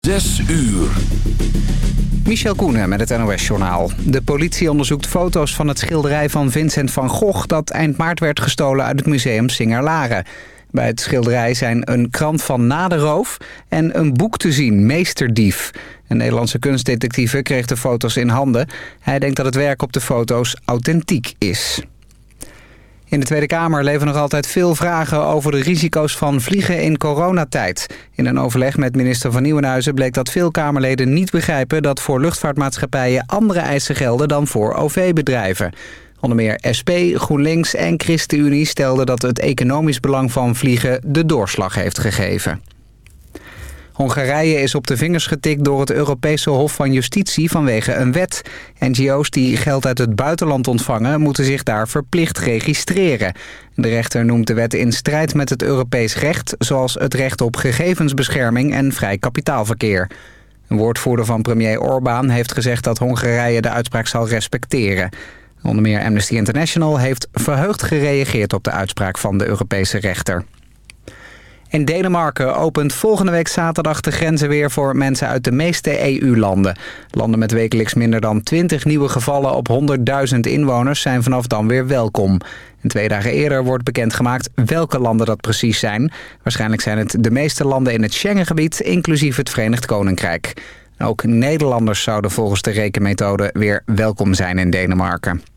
Zes uur. Michel Koenen met het NOS-journaal. De politie onderzoekt foto's van het schilderij van Vincent van Gogh... dat eind maart werd gestolen uit het museum Singer-Laren. Bij het schilderij zijn een krant van naderoof en een boek te zien, Meesterdief. Een Nederlandse kunstdetectieve kreeg de foto's in handen. Hij denkt dat het werk op de foto's authentiek is. In de Tweede Kamer leven nog altijd veel vragen over de risico's van vliegen in coronatijd. In een overleg met minister van Nieuwenhuizen bleek dat veel Kamerleden niet begrijpen dat voor luchtvaartmaatschappijen andere eisen gelden dan voor OV-bedrijven. Onder meer SP, GroenLinks en ChristenUnie stelden dat het economisch belang van vliegen de doorslag heeft gegeven. Hongarije is op de vingers getikt door het Europese Hof van Justitie vanwege een wet. NGO's die geld uit het buitenland ontvangen moeten zich daar verplicht registreren. De rechter noemt de wet in strijd met het Europees recht... zoals het recht op gegevensbescherming en vrij kapitaalverkeer. Een woordvoerder van premier Orbán heeft gezegd dat Hongarije de uitspraak zal respecteren. Onder meer Amnesty International heeft verheugd gereageerd op de uitspraak van de Europese rechter. In Denemarken opent volgende week zaterdag de grenzen weer voor mensen uit de meeste EU-landen. Landen met wekelijks minder dan 20 nieuwe gevallen op 100.000 inwoners zijn vanaf dan weer welkom. En twee dagen eerder wordt bekendgemaakt welke landen dat precies zijn. Waarschijnlijk zijn het de meeste landen in het Schengengebied, inclusief het Verenigd Koninkrijk. Ook Nederlanders zouden volgens de rekenmethode weer welkom zijn in Denemarken.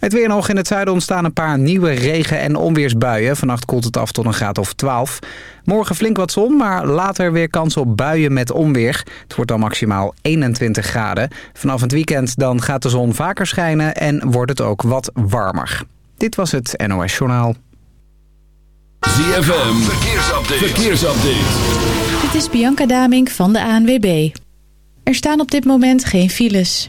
Het weer nog in het zuiden ontstaan een paar nieuwe regen- en onweersbuien. Vannacht koelt het af tot een graad of 12. Morgen flink wat zon, maar later weer kans op buien met onweer. Het wordt dan maximaal 21 graden. Vanaf het weekend dan gaat de zon vaker schijnen en wordt het ook wat warmer. Dit was het NOS Journaal. ZFM, verkeersupdate. verkeersupdate. Dit is Bianca Damink van de ANWB. Er staan op dit moment geen files.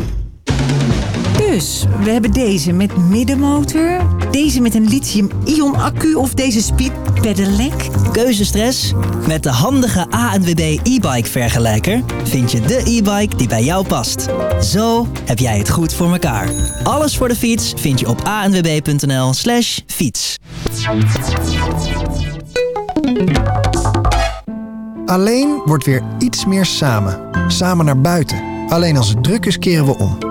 Dus, we hebben deze met middenmotor, deze met een lithium-ion accu of deze speed pedelec. Keuzestress? Met de handige ANWB e-bike vergelijker vind je de e-bike die bij jou past. Zo heb jij het goed voor elkaar. Alles voor de fiets vind je op anwb.nl slash fiets. Alleen wordt weer iets meer samen. Samen naar buiten. Alleen als het druk is keren we om.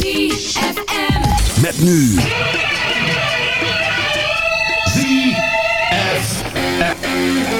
ZFM. Met nu. Oh,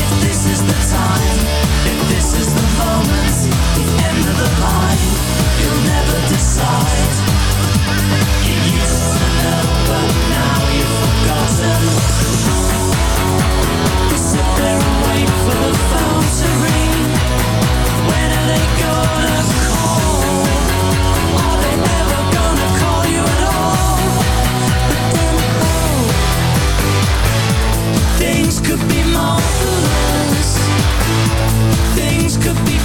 if this is the time, if this is the moment, the end of the line. You'll never decide.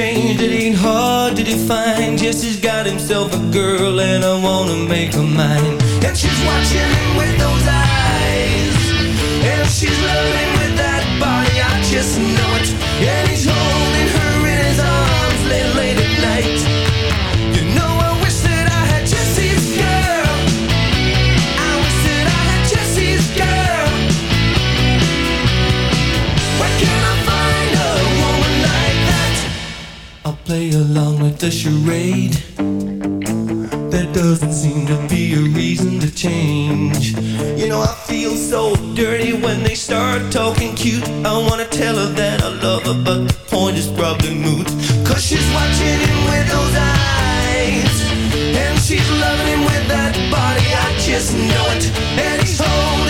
changed, it ain't hard to define. Jesse's got himself a girl, and I wanna make her mine. And she's watching him with those eyes, and she's loving with that body. I just know it. The charade. There doesn't seem to be a reason to change. You know, I feel so dirty when they start talking cute. I wanna tell her that I love her, but the point is probably moot. Cause she's watching him with those eyes. And she's loving him with that body, I just know it. And he's holding